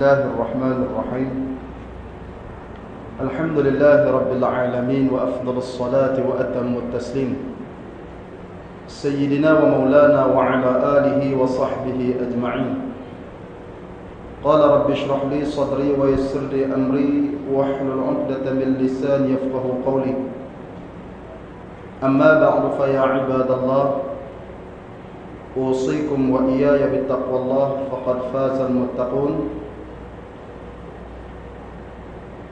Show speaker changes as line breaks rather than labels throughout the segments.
الله الرحمن الرحيم. الحمد لله رب العالمين وأفضل الصلاة وأتم التسليم. سيدنا ومولانا وعلى آله وصحبه أجمعين. قال رب اشرح لي صدري ويسر لي أمري واحلل عقدة من لساني يفقه قولي. أما بعد فيا عباد الله أوصيكم وإياي بتقوى الله فقد فاز المتقون.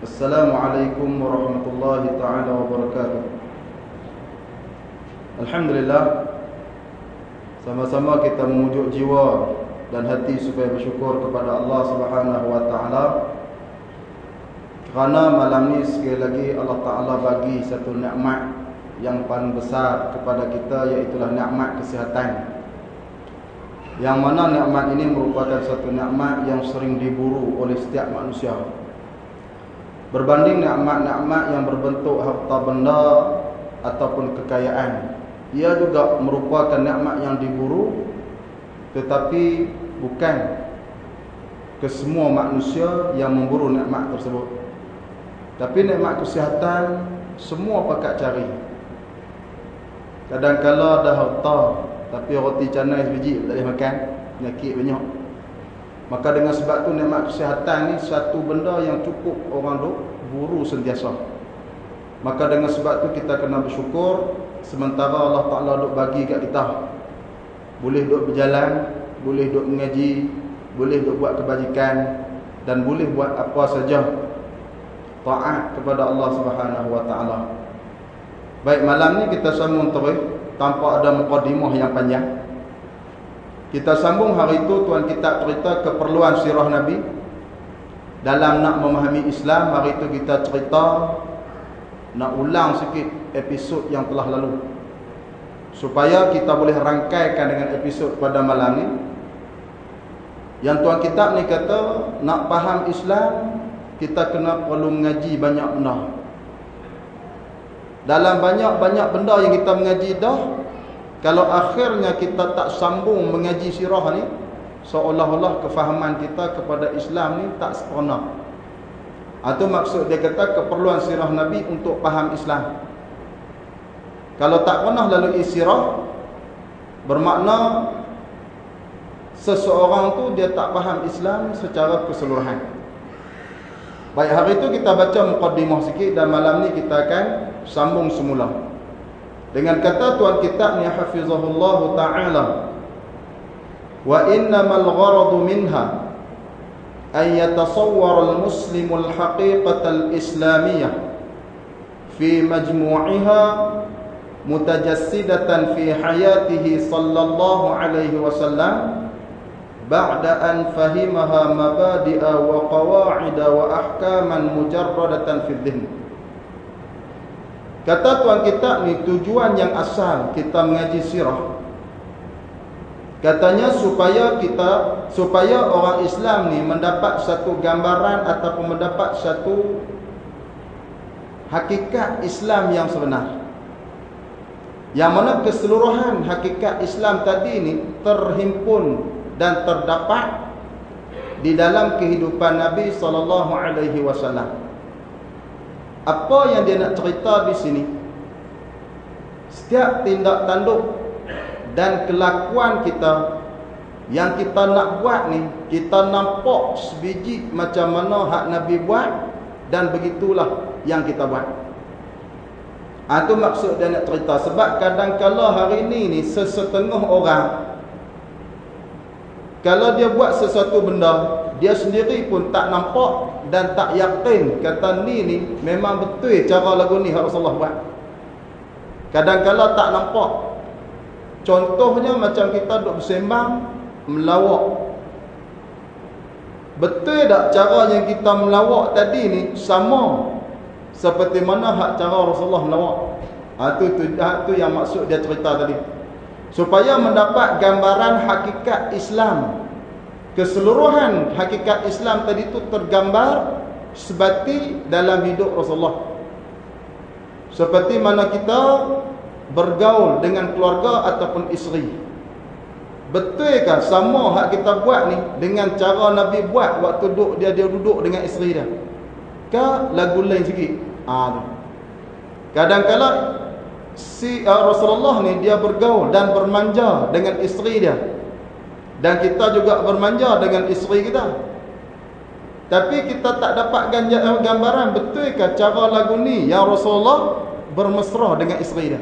السلام عليكم ورحمة الله تعالى وبركاته Alhamdulillah Sama-sama kita memujuk jiwa dan hati supaya bersyukur kepada Allah Subhanahu wa taala. Kerana malam ni sekali lagi Allah Taala bagi satu nikmat yang paling besar kepada kita iaitu nikmat kesihatan. Yang mana nikmat ini merupakan satu nikmat yang sering diburu oleh setiap manusia. Berbanding nikmat-nikmat yang berbentuk harta benda ataupun kekayaan, ia juga merupakan nikmat yang diburu tetapi bukan kesemua manusia yang memburu nikmat tersebut. Tapi nikmat kesihatan semua pakat cari. Kadang-kala ada harta tapi roti canai sebiji tak boleh makan, penyakit banyak. Maka dengan sebab tu nikmat kesihatan ni satu benda yang cukup orang duk buru sentiasa. Maka dengan sebab tu kita kena bersyukur sementara Allah Taala duk bagi kat kita. Boleh duk berjalan, boleh duk mengaji, boleh duk buat kebajikan dan boleh buat apa saja taat kepada Allah Subhanahu wa taala. Baik malam ni kita sambung terus tanpa ada mukadimah yang panjang. Kita sambung hari itu tuan kita cerita keperluan sirah Nabi dalam nak memahami Islam. Hari itu kita cerita nak ulang sikit episod yang telah lalu supaya kita boleh rangkaikan dengan episod pada malam ni. Yang tuan kitab ni kata nak faham Islam kita kena perlu mengaji banyak benda. Dalam banyak-banyak benda yang kita mengaji dah kalau akhirnya kita tak sambung mengaji sirah ni seolah-olah kefahaman kita kepada Islam ni tak sempurna. Itu maksud dia kata keperluan sirah Nabi untuk faham Islam. Kalau tak pernah lalu sirah bermakna seseorang tu dia tak faham Islam secara keseluruhan. Baik hari itu kita baca mukaddimah sikit dan malam ni kita akan sambung semula. Dengan kata tuan kitab ni hafizahullah taala wa innamal gharadu minha an yatasawwara al-muslimu al-haqiqata al-islamiyyah fi majmu'iha mutajassidatan fi hayatihi sallallahu alaihi wasallam ba'da an fahimaha mabadi'a wa qawa'ida wa ahkaman mujarradatan fi dhihn Kata tuan kitab ni tujuan yang asal kita mengaji sirah. Katanya supaya kita supaya orang Islam ni mendapat satu gambaran ataupun mendapat satu hakikat Islam yang sebenar. Yang mana keseluruhan hakikat Islam tadi ni terhimpun dan terdapat di dalam kehidupan Nabi sallallahu alaihi wasallam apa yang dia nak cerita di sini? Setiap tindak tanduk dan kelakuan kita yang kita nak buat ni kita nampak sebiji macam mana hak Nabi buat dan begitulah yang kita buat. Itu ha, maksud dia nak cerita. Sebab kadang-kala hari ini ni sesetengah orang kalau dia buat sesuatu benda dia sendiri pun tak nampak dan tak yakin kata ni ni memang betul cara lagu ni Rasulullah buat. Kadang-kala tak nampak. Contohnya macam kita duk bersembang melawak. Betul tak cara yang kita melawak tadi ni sama seperti mana hak cara Rasulullah melawak? Ha tu tu, ha, tu yang maksud dia cerita tadi. Supaya mendapat gambaran hakikat Islam keseluruhan hakikat Islam tadi itu tergambar sebati dalam hidup Rasulullah. Seperti mana kita bergaul dengan keluarga ataupun isteri. Betulkah sama hak kita buat ni dengan cara Nabi buat waktu duduk dia dia duduk dengan isteri dia? Ke lagu lain sikit? Tu. Kadang-kala si uh, Rasulullah ni dia bergaul dan bermanja dengan isteri dia. Dan kita juga bermanja dengan isteri kita. Tapi kita tak dapat gambaran betulkah cara lagu ni yang Rasulullah bermesra dengan isteri dia.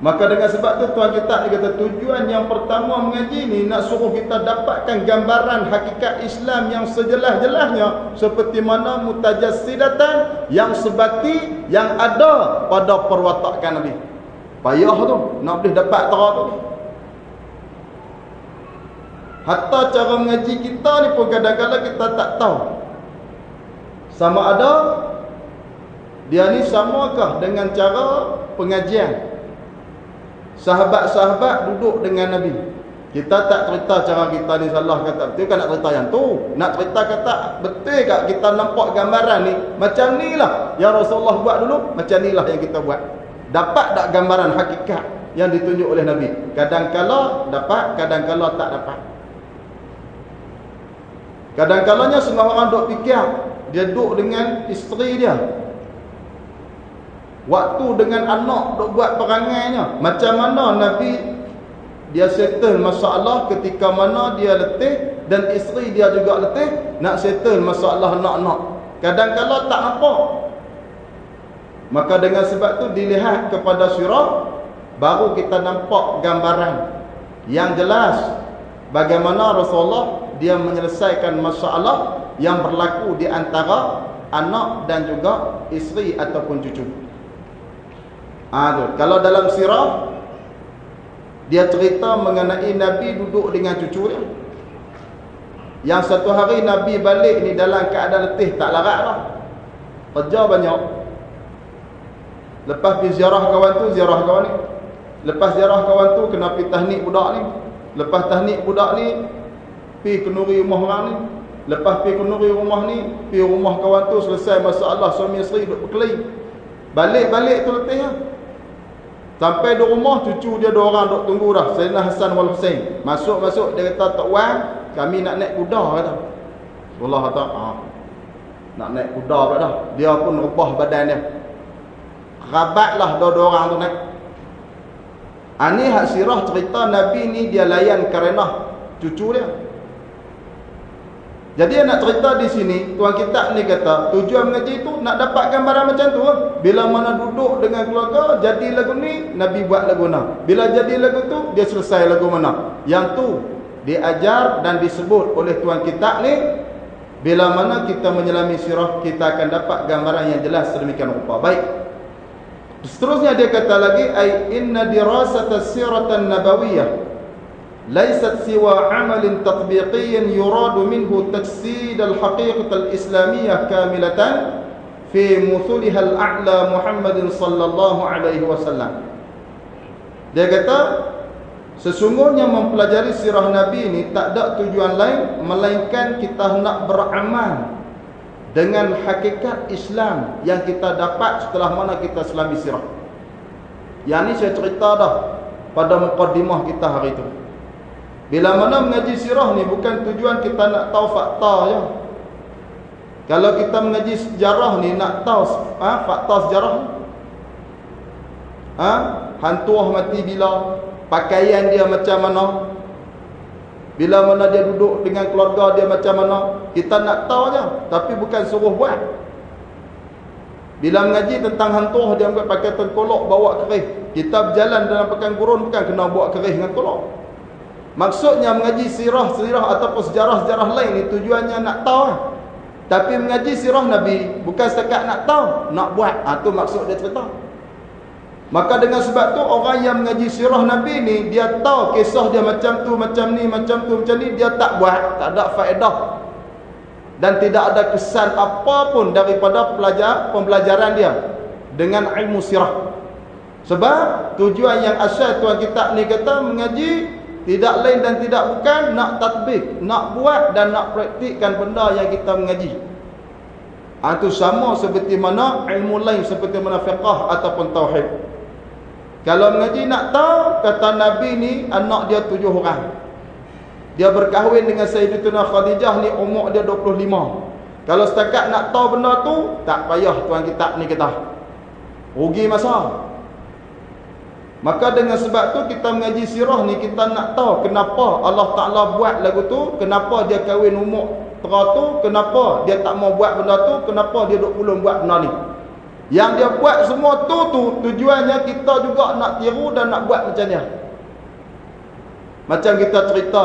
Maka dengan sebab tu tuan kita kata tujuan yang pertama mengaji ni nak suruh kita dapatkan gambaran hakikat Islam yang sejelas-jelasnya seperti mana mutajassidatan yang sebati yang ada pada perwatakan Nabi. Payah tu nak boleh dapat tera tu. Hatta cara mengaji kita ni pun kadang-kadang kita tak tahu. Sama ada dia ni samakah dengan cara pengajian Sahabat-sahabat duduk dengan Nabi. Kita tak cerita cara kita ni salah kata betul kan nak cerita yang tu. Nak cerita kata betul tak kita nampak gambaran ni. Macam ni lah yang Rasulullah buat dulu. Macam ni lah yang kita buat. Dapat tak gambaran hakikat yang ditunjuk oleh Nabi. Kadang-kala dapat, kadang-kala tak dapat. Kadang-kalanya semua orang duduk fikir. Dia duduk dengan isteri dia. Waktu dengan anak duk buat perangainya. Macam mana Nabi dia settle masalah ketika mana dia letih dan isteri dia juga letih nak settle masalah anak-anak. Kadang-kala tak nampak. Maka dengan sebab tu dilihat kepada sirah baru kita nampak gambaran yang jelas bagaimana Rasulullah dia menyelesaikan masalah yang berlaku di antara anak dan juga isteri ataupun cucu. Ha, Kalau dalam sirah dia cerita mengenai Nabi duduk dengan cucu dia. Yang satu hari Nabi balik ni dalam keadaan letih tak larat lah. Kerja banyak. Lepas pergi ziarah kawan tu, ziarah kawan ni. Lepas ziarah kawan tu kena pergi tahnik budak ni. Lepas tahnik budak ni pergi kenuri rumah orang ni. Lepas pergi kenuri rumah ni, pergi rumah kawan tu selesai masalah suami isteri berkelahi. Balik-balik tu letih lah. Sampai di rumah cucu dia dua orang duk tunggu dah. Sayyidina Hasan wal Husain. Masuk-masuk dia kata, "Tok Wan, kami nak naik kuda," kata. Allah kata, "Ah. Nak naik kuda pula dah." Dia pun rubah badan dia. Rabatlah dua-dua orang tu naik. Ani hak sirah cerita Nabi ni dia layan kerana cucu dia. Jadi nak cerita di sini, tuan kita ni kata, tujuan mengaji itu nak dapat gambaran macam tu. Bila mana duduk dengan keluarga, jadi lagu ni, Nabi buat lagu mana. Bila jadi lagu tu, dia selesai lagu mana. Yang tu diajar dan disebut oleh tuan kita ni, bila mana kita menyelami sirah, kita akan dapat gambaran yang jelas sedemikian rupa. Baik. Seterusnya dia kata lagi ai inna dirasata siratan nabawiyah laysat siwa amalin tatbiqiyyin yuradu minhu tajsid al-haqiqah al-islamiyah kamilatan fi musulihal a'la Muhammadin sallallahu alaihi wasallam. Dia kata sesungguhnya mempelajari sirah nabi ini tak ada tujuan lain melainkan kita hendak beramal dengan hakikat Islam yang kita dapat setelah mana kita selami sirah yang ni saya cerita dah pada mukaddimah kita hari itu bila mana mengaji sirah ni bukan tujuan kita nak tahu fakta je. Kalau kita mengaji sejarah ni nak tahu ha, fakta sejarah. Ha? Hantuah mati bila? Pakaian dia macam mana? Bila mana dia duduk dengan keluarga dia macam mana? Kita nak tahu je. Tapi bukan suruh buat. Bila mengaji tentang hantuah dia ambil pakai tengkolok bawa kerih. Kita berjalan dalam pekan gurun bukan kena bawa kerih dengan kolok. Maksudnya mengaji sirah-sirah ataupun sejarah-sejarah lain ni tujuannya nak tahu lah. Tapi mengaji sirah Nabi bukan setakat nak tahu, nak buat. Ah ha, maksud dia cerita. Maka dengan sebab tu orang yang mengaji sirah Nabi ni dia tahu kisah dia macam tu, macam ni, macam tu, macam ni dia tak buat, tak ada faedah. Dan tidak ada kesan apa pun daripada pelajar pembelajaran dia dengan ilmu sirah. Sebab tujuan yang asal tuan kita ni kata mengaji tidak lain dan tidak bukan nak tatbik, nak buat dan nak praktikkan benda yang kita mengaji. Itu ha, sama seperti mana ilmu lain seperti mana fiqah ataupun tauhid. Kalau mengaji nak tahu, kata Nabi ni anak dia tujuh orang. Dia berkahwin dengan Sayyidatuna Khadijah ni umur dia 25. Kalau setakat nak tahu benda tu, tak payah tuan kita ni kita. Rugi masa. Maka dengan sebab tu kita mengaji sirah ni kita nak tahu kenapa Allah Taala buat lagu tu, kenapa dia kahwin umur tera tu, kenapa dia tak mau buat benda tu, kenapa dia duk pulung buat benda ni. Yang dia buat semua tu tu tujuannya kita juga nak tiru dan nak buat macam ni. Macam kita cerita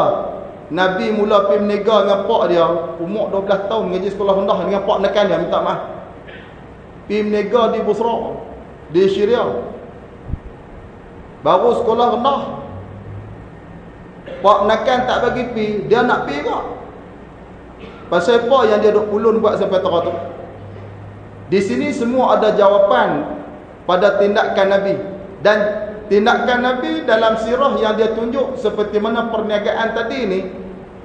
Nabi mula pergi menega dengan pak dia umur 12 tahun mengaji sekolah rendah dengan pak nekan dia minta maaf. Pergi menega di Busra di Syria. Baru sekolah rendah. Pak nekan tak bagi pi, dia nak pi ke? Pasal apa yang dia duk ulun buat sampai teratur? Di sini semua ada jawapan pada tindakan Nabi. Dan tindakan Nabi dalam sirah yang dia tunjuk seperti mana perniagaan tadi ini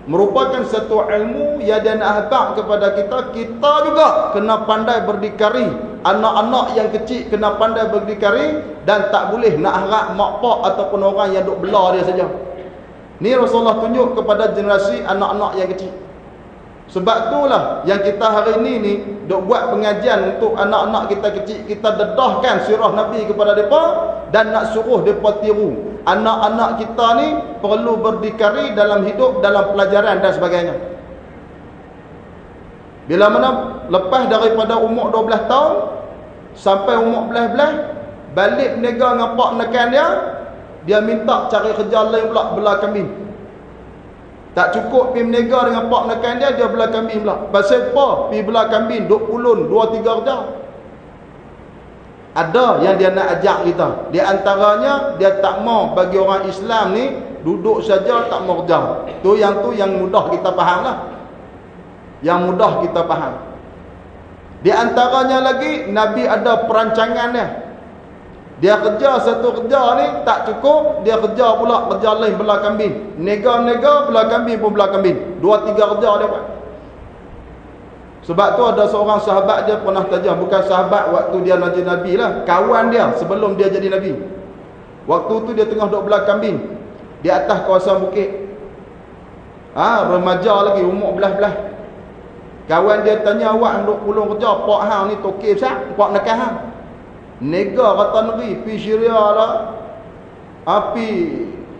merupakan satu ilmu yang dia nak hantar kepada kita. Kita juga kena pandai berdikari. Anak-anak yang kecil kena pandai berdikari dan tak boleh nak harap mak pak ataupun orang yang duk belah dia saja. Ni Rasulullah tunjuk kepada generasi anak-anak yang kecil sebab itulah yang kita hari ini ni dok buat pengajian untuk anak-anak kita kecil kita dedahkan sirah Nabi kepada mereka dan nak suruh mereka tiru. Anak-anak kita ni perlu berdikari dalam hidup, dalam pelajaran dan sebagainya. Bila mana lepas daripada umur 12 tahun sampai umur belas-belas balik menega dengan pak nekan dia dia minta cari kerja lain pula belah kambing tak cukup pergi menega dengan pak menekan dia, dia belah kambing pula. Pasal apa? Pergi belah kambing, duk pulun, dua tiga kerja. Ada yang dia nak ajak kita. Di antaranya, dia tak mau bagi orang Islam ni, duduk saja tak mau kerja. Tu yang tu yang mudah kita faham lah. Yang mudah kita faham. Di antaranya lagi, Nabi ada perancangan dia. Dia kerja satu kerja ni tak cukup, dia kerja pula kerja lain belah kambing. Nega-nega belah kambing pun belah kambing. Dua tiga kerja dia buat. Sebab tu ada seorang sahabat dia pernah tajam, bukan sahabat waktu dia jadi nabi lah, kawan dia sebelum dia jadi nabi. Waktu tu dia tengah duduk belah kambing di atas kawasan bukit. Ah, ha, remaja lagi umur belah-belah. Kawan dia tanya awak duk pulung kerja, pak hang ni tokek besar, pak nekah hang. Nega kata negeri pi Syria lah. Api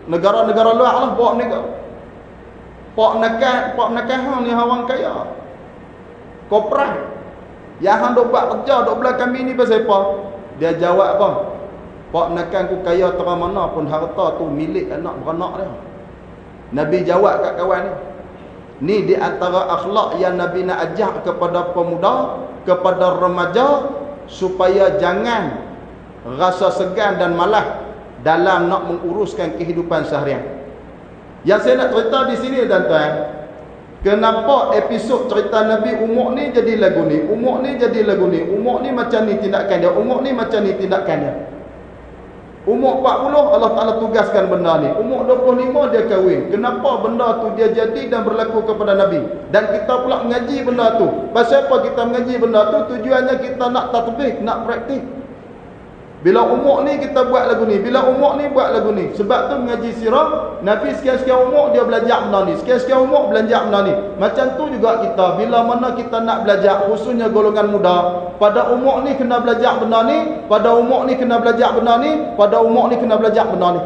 negara-negara luar lah bawa nega. Pak nakah, pak hang ni orang kaya. Kopra. Yang hang dok buat kerja dok belah kami ni pasal apa? Dia jawab apa? Pak nakah ku kaya terang mana pun harta tu milik anak beranak dia. Nabi jawab kat kawan ni. Ni di antara akhlak yang Nabi nak ajak kepada pemuda, kepada remaja supaya jangan rasa segan dan malah dalam nak menguruskan kehidupan seharian. Yang saya nak cerita di sini tuan-tuan, kenapa episod cerita Nabi umur ni jadi lagu ni, umur ni jadi lagu ni, umur ni macam ni tindakan dia, umur ni macam ni tindakan dia. Umur 40 Allah Taala tugaskan benda ni. Umur 25 dia kahwin. Kenapa benda tu dia jadi dan berlaku kepada Nabi? Dan kita pula mengaji benda tu. Pasal apa kita mengaji benda tu? Tujuannya kita nak tatbik, nak praktik. Bila umur ni kita buat lagu ni. Bila umur ni buat lagu ni. Sebab tu mengaji sirah. Nabi sekian-sekian umur dia belajar benda ni. Sekian-sekian umur belajar benda ni. Macam tu juga kita. Bila mana kita nak belajar. Khususnya golongan muda. Pada umur ni kena belajar benda ni. Pada umur ni kena belajar benda ni. Pada umur ni kena belajar benda ni.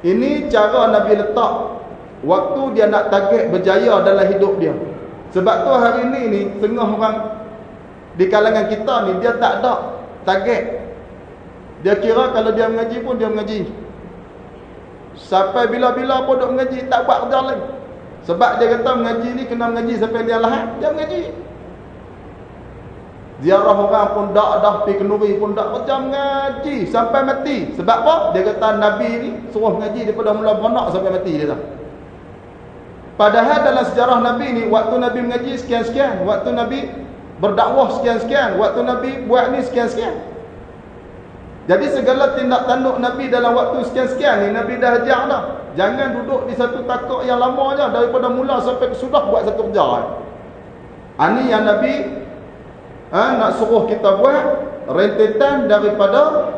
Ini cara Nabi letak. Waktu dia nak target berjaya dalam hidup dia. Sebab tu hari ni ni. Tengah orang di kalangan kita ni. Dia tak ada target dia kira kalau dia mengaji pun dia mengaji. Sampai bila-bila pun duk mengaji tak buat kerja lain. Sebab dia kata mengaji ni kena mengaji sampai dia lahat, dia mengaji. Ziarah orang pun dak dah pi kenuri pun dak kerja mengaji sampai mati. Sebab apa? Dia kata Nabi ni suruh mengaji daripada mula beranak sampai mati dia kata. Padahal dalam sejarah Nabi ni waktu Nabi mengaji sekian-sekian, waktu Nabi berdakwah sekian-sekian, waktu Nabi buat ni sekian-sekian. Jadi segala tindak tanduk Nabi dalam waktu sekian-sekian ni Nabi dah ajar dah. Jangan duduk di satu takut yang lama aja daripada mula sampai sudah buat satu kerja. Ini yang Nabi ha, nak suruh kita buat rentetan daripada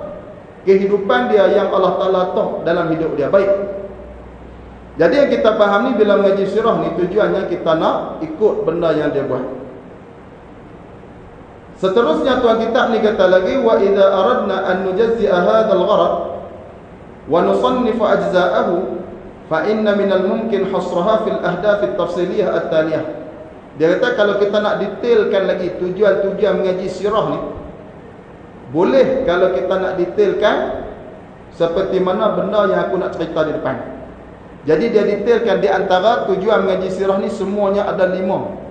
kehidupan dia yang Allah Ta'ala tahu dalam hidup dia baik jadi yang kita faham ni bila mengaji sirah ni tujuannya kita nak ikut benda yang dia buat seterusnya tuan kitab ni kata lagi wa idza aradna an nujazzi'a hadzal gharad wa nusannifu ajza'ahu fa inna minal mumkin hasraha fil ahdaf at-tafsiliyah at-taliyah dia kata kalau kita nak detailkan lagi tujuan-tujuan mengaji sirah ni boleh kalau kita nak detailkan seperti mana benda yang aku nak cerita di depan. Jadi dia detailkan di antara tujuan mengaji sirah ni semuanya ada lima.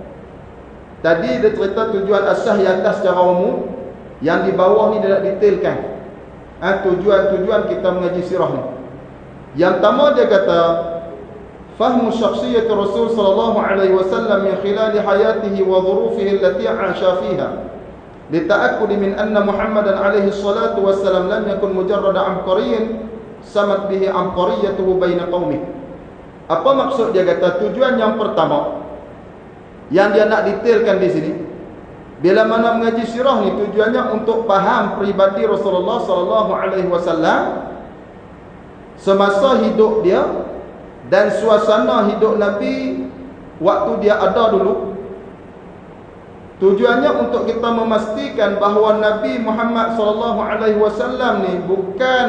Tadi dia cerita tujuan asah yang atas secara umum. Yang di bawah ni dia nak detailkan. Ha, tujuan-tujuan kita mengaji sirah ni. Yang pertama dia kata fahmu syakhsiyat Rasul sallallahu alaihi wasallam min khilal hayatihi wa dhurufihi allati 'asha fiha. لتأكد من أن محمدا عليه الصلاة والسلام لم يكن مجرد عبقري سمت به عبقريته بين قومه apa maksud dia kata tujuan yang pertama Yang dia nak detailkan di sini bila mana mengaji sirah ni tujuannya untuk faham peribadi Rasulullah sallallahu alaihi wasallam semasa hidup dia dan suasana hidup Nabi waktu dia ada dulu. Tujuannya untuk kita memastikan bahawa Nabi Muhammad sallallahu alaihi wasallam ni bukan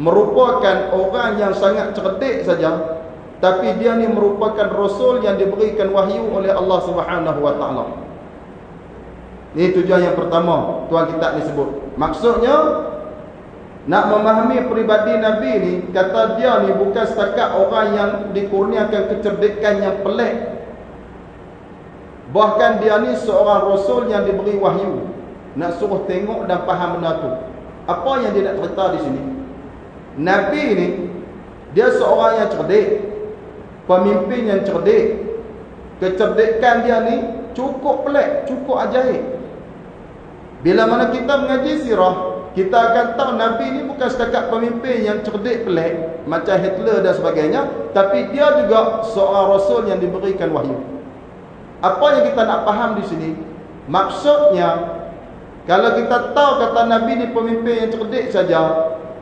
merupakan orang yang sangat cerdik saja tapi dia ni merupakan rasul yang diberikan wahyu oleh Allah Subhanahu wa taala. Ini tujuan yang pertama tuan kita ni sebut. Maksudnya nak memahami peribadi Nabi ni kata dia ni bukan setakat orang yang dikurniakan kecerdikan yang pelik Bahkan dia ni seorang rasul yang diberi wahyu. Nak suruh tengok dan faham benda tu. Apa yang dia nak cerita di sini? Nabi ni, dia seorang yang cerdik. Pemimpin yang cerdik. Kecerdikan dia ni cukup pelik, cukup ajaib. Bila mana kita mengaji sirah, kita akan tahu Nabi ni bukan setakat pemimpin yang cerdik pelik. Macam Hitler dan sebagainya. Tapi dia juga seorang rasul yang diberikan wahyu. Apa yang kita nak faham di sini? Maksudnya kalau kita tahu kata Nabi ni pemimpin yang cerdik saja,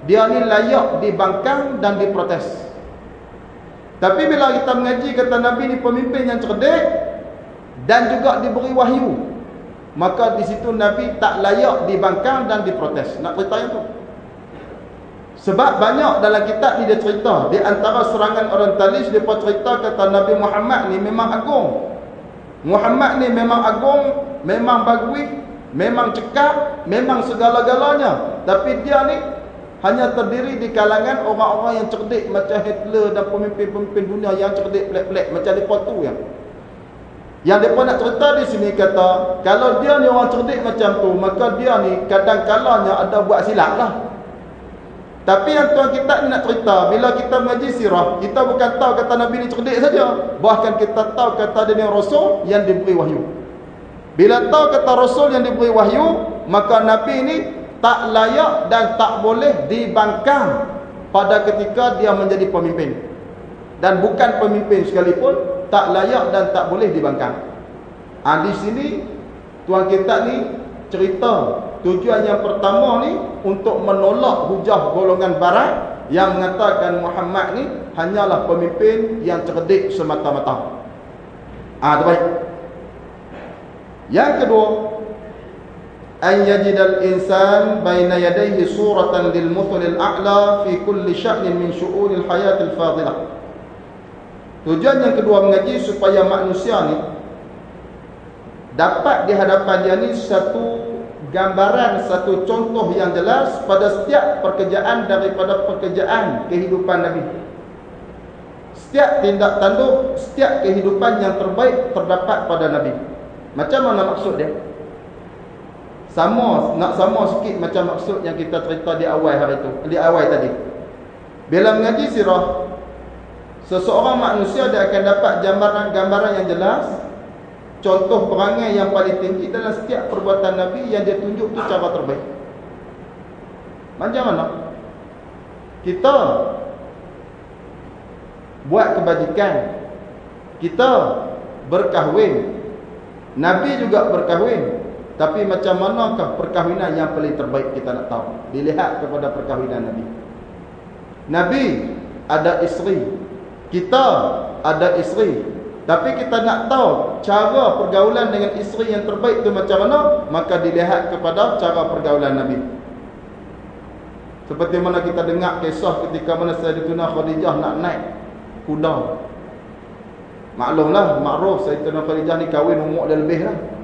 dia ni layak dibangkang dan diprotes. Tapi bila kita mengaji kata Nabi ni pemimpin yang cerdik dan juga diberi wahyu, maka di situ Nabi tak layak dibangkang dan diprotes. Nak cerita yang tu? Sebab banyak dalam kitab ni dia cerita Di antara serangan orang talis Dia pun cerita kata Nabi Muhammad ni memang agung Muhammad ni memang agung, memang bagus, memang cekap, memang segala-galanya. Tapi dia ni hanya terdiri di kalangan orang-orang yang cerdik macam Hitler dan pemimpin-pemimpin dunia yang cerdik pelik-pelik macam depa tu yang. Yang depa nak cerita di sini kata, kalau dia ni orang cerdik macam tu, maka dia ni kadang-kalanya ada buat silap lah. Tapi yang tuan kita ni nak cerita, bila kita mengaji sirah, kita bukan tahu kata Nabi ni cerdik saja. Bahkan kita tahu kata dia ni Rasul yang diberi wahyu. Bila tahu kata Rasul yang diberi wahyu, maka Nabi ni tak layak dan tak boleh dibangkang pada ketika dia menjadi pemimpin. Dan bukan pemimpin sekalipun, tak layak dan tak boleh dibangkang. Ha, di sini, tuan kita ni cerita Tujuan yang pertama ni untuk menolak hujah golongan barat yang mengatakan Muhammad ni hanyalah pemimpin yang cerdik semata-mata. Ah, baik. Yang kedua, an yajidal insan baina yadayhi suratan lil muthal al a'la fi kulli sha'nin min shu'un al hayat al fadilah. Tujuan yang kedua mengaji supaya manusia ni dapat di hadapan dia ni satu gambaran satu contoh yang jelas pada setiap pekerjaan daripada pekerjaan kehidupan Nabi. Setiap tindak tanduk, setiap kehidupan yang terbaik terdapat pada Nabi. Macam mana maksud dia? Sama, nak sama sikit macam maksud yang kita cerita di awal hari itu, di awal tadi. Bila mengaji sirah, seseorang manusia dia akan dapat gambaran-gambaran yang jelas contoh perangai yang paling tinggi dalam setiap perbuatan Nabi yang dia tunjuk tu cara terbaik. Macam mana? Kita buat kebajikan. Kita berkahwin. Nabi juga berkahwin. Tapi macam manakah perkahwinan yang paling terbaik kita nak tahu? Dilihat kepada perkahwinan Nabi. Nabi ada isteri. Kita ada isteri. Tapi kita nak tahu cara pergaulan dengan isteri yang terbaik itu macam mana? Maka dilihat kepada cara pergaulan Nabi. Seperti mana kita dengar kisah ketika mana Sayyidatuna Khadijah nak naik kuda. Maklumlah, makruf Sayyidatuna Khadijah ni kahwin umur dia lebih lah.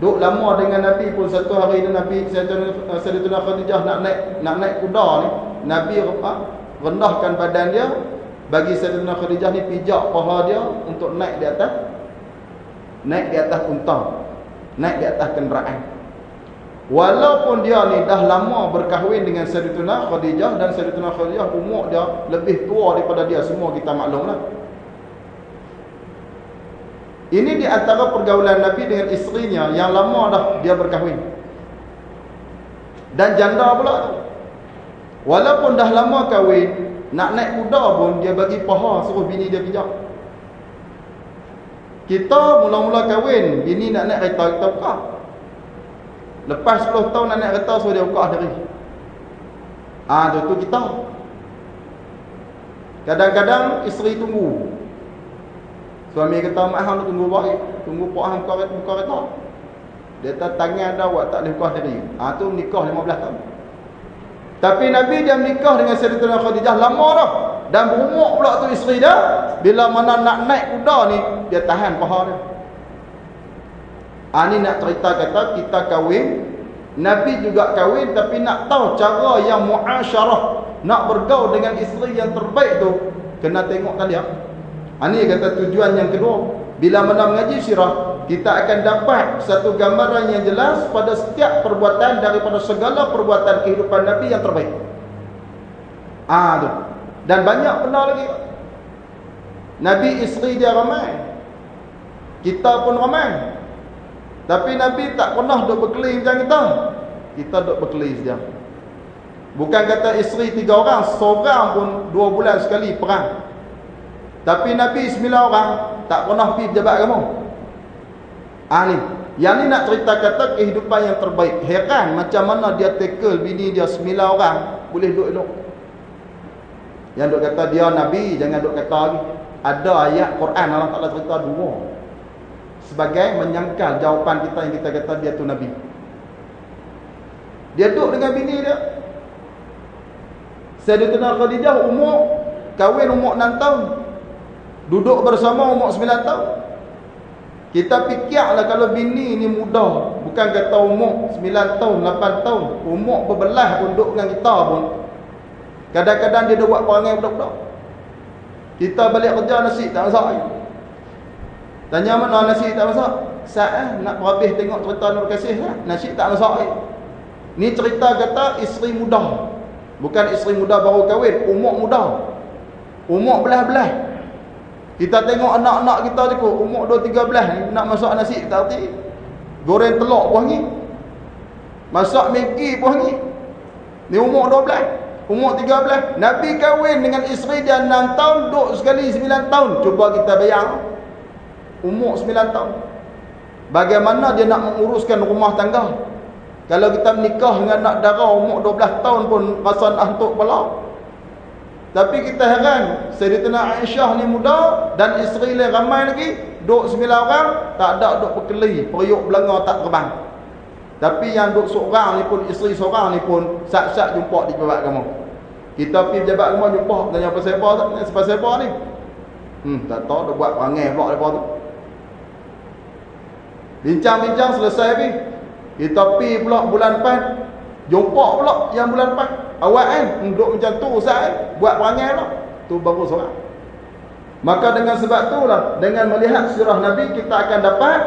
Duk lama dengan Nabi pun satu hari ni Nabi Sayyidatuna Khadijah nak naik nak naik kuda ni, Nabi ha, rendahkan badan dia bagi Sayyidatuna Khadijah ni pijak paha dia untuk naik di atas naik di atas unta, naik di atas kenderaan. Walaupun dia ni dah lama berkahwin dengan Sayyidatuna Khadijah dan Sayyidatuna Khadijah umur dia lebih tua daripada dia semua kita maklumlah. Ini di antara pergaulan Nabi dengan isterinya yang lama dah dia berkahwin. Dan janda pula tu. Walaupun dah lama kahwin, nak naik kuda pun dia bagi paha suruh bini dia pijak. Kita mula-mula kahwin, bini nak naik kereta kita buka. Lepas 10 tahun nak naik kereta suruh dia buka dari. Ah, ha, tu kita. Kadang-kadang isteri tunggu. Suami kata mak hang tunggu baik, tunggu pak hang buka buka kereta. Dia kata tangan dah buat tak boleh buka diri. Ha tu nikah 15 tahun. Tapi Nabi dia menikah dengan Sayyidatina Khadijah lama dah. Dan berumur pula tu isteri dia. Bila mana nak naik kuda ni, dia tahan paha dia. Ha ni nak cerita kata kita kahwin. Nabi juga kahwin tapi nak tahu cara yang muasyarah. Nak bergaul dengan isteri yang terbaik tu. Kena tengok kan dia. Ini ha, kata tujuan yang kedua. Bila mana mengaji sirah, kita akan dapat satu gambaran yang jelas pada setiap perbuatan daripada segala perbuatan kehidupan Nabi yang terbaik. Ah tu. Dan banyak benda lagi. Nabi isteri dia ramai. Kita pun ramai. Tapi Nabi tak pernah duk berkeli macam kita. Kita duk berkeli saja. Bukan kata isteri tiga orang, seorang pun dua bulan sekali perang. Tapi Nabi sembilan orang tak pernah pergi pejabat kamu. Ah ni, yang ni nak cerita kata kehidupan yang terbaik. Heran macam mana dia tackle bini dia sembilan orang boleh duduk elok. Yang duk kata dia Nabi, jangan duk kata lagi. Ada ayat Quran Allah Taala cerita dua. Sebagai menyangkal jawapan kita yang kita kata dia tu Nabi. Dia duduk dengan bini dia. Sayyidatina Khadijah umur kahwin umur 6 tahun. Duduk bersama umur 9 tahun. Kita fikirlah kalau bini ni muda. Bukan kata umur 9 tahun, 8 tahun. Umur berbelah pun duduk dengan kita pun. Kadang-kadang dia buat perangai budak-budak. Kita balik kerja nasi tak masak. Tanya mana nasi tak masak? Saat eh, nak berhabis tengok cerita Nur Kasih eh? Nasi tak masak. Ni cerita kata isteri muda. Bukan isteri muda baru kahwin. Umur muda. Umur belah-belah. Kita tengok anak-anak kita tu umur 2 13 nak masak nasi tak erti. Goreng telur pun ni. Masak Maggi pun ni. Ni umur 12, umur 13. Nabi kahwin dengan isteri dia 6 tahun, duk sekali 9 tahun. Cuba kita bayang. Umur 9 tahun. Bagaimana dia nak menguruskan rumah tangga? Kalau kita menikah dengan anak dara umur 12 tahun pun rasa nak hantuk kepala. Tapi kita heran, Sayyidatina Aisyah ni muda dan isteri lain ramai lagi, duk sembilan orang, tak ada duk berkeli, periuk belanga tak terbang. Tapi yang duk seorang ni pun, isteri seorang ni pun, sat-sat jumpa di pejabat kamu. Kita pergi pejabat kamu jumpa, tanya apa siapa, apa siapa ni? Hmm, tak tahu, dia buat perangai pula lepas tu. Bincang-bincang selesai pergi. Kita pergi pula bulan depan, jumpa pula yang bulan depan. Awak kan duduk macam tu Ustaz kan? Buat perangai lah. Tu baru seorang Maka dengan sebab tu lah Dengan melihat surah Nabi Kita akan dapat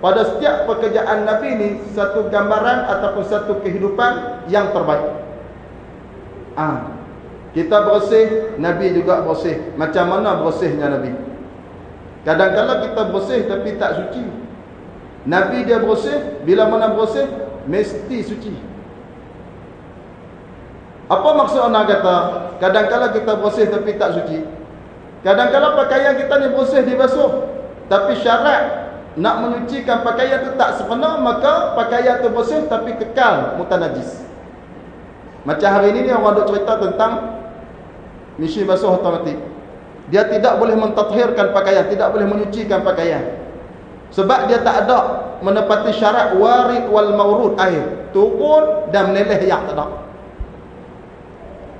Pada setiap pekerjaan Nabi ni Satu gambaran ataupun satu kehidupan Yang terbaik. Ah, Kita bersih Nabi juga bersih. Macam mana bersihnya Nabi? Kadang-kadang kita bersih tapi tak suci. Nabi dia bersih Bila mana bersih? Mesti suci apa maksud anak kata? Kadang-kadang kita bersih tapi tak suci. Kadang-kadang pakaian kita ni bersih dibasuh. Tapi syarat nak menyucikan pakaian tu tak sempurna maka pakaian tu bersih tapi kekal mutanajis macam hari ini ni orang duk cerita tentang mesin basuh otomatik dia tidak boleh mentathirkan pakaian tidak boleh menyucikan pakaian sebab dia tak ada menepati syarat warid wal maurud air turun dan meneleh yang tak ada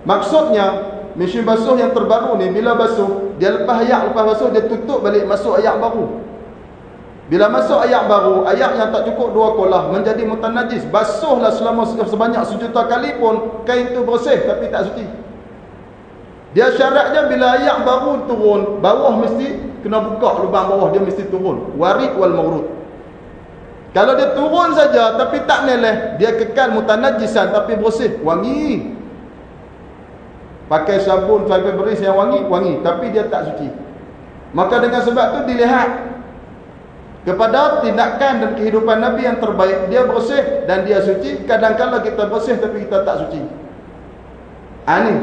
maksudnya mesin basuh yang terbaru ni bila basuh dia lepas ayak lepas basuh dia tutup balik masuk ayak baru bila masuk ayak baru ayak yang tak cukup dua kolah menjadi mutanajis basuhlah selama sebanyak sejuta kali pun kain itu bersih tapi tak suci dia syaratnya bila ayak baru turun, bawah mesti kena buka lubang bawah dia mesti turun. Warid wal maurud. Kalau dia turun saja tapi tak meleleh, dia kekal mutanajisan tapi bersih, wangi. Pakai sabun pakai beris yang wangi, wangi tapi dia tak suci. Maka dengan sebab tu dilihat kepada tindakan dan kehidupan Nabi yang terbaik, dia bersih dan dia suci. Kadang-kadang kita bersih tapi kita tak suci. Ani ah,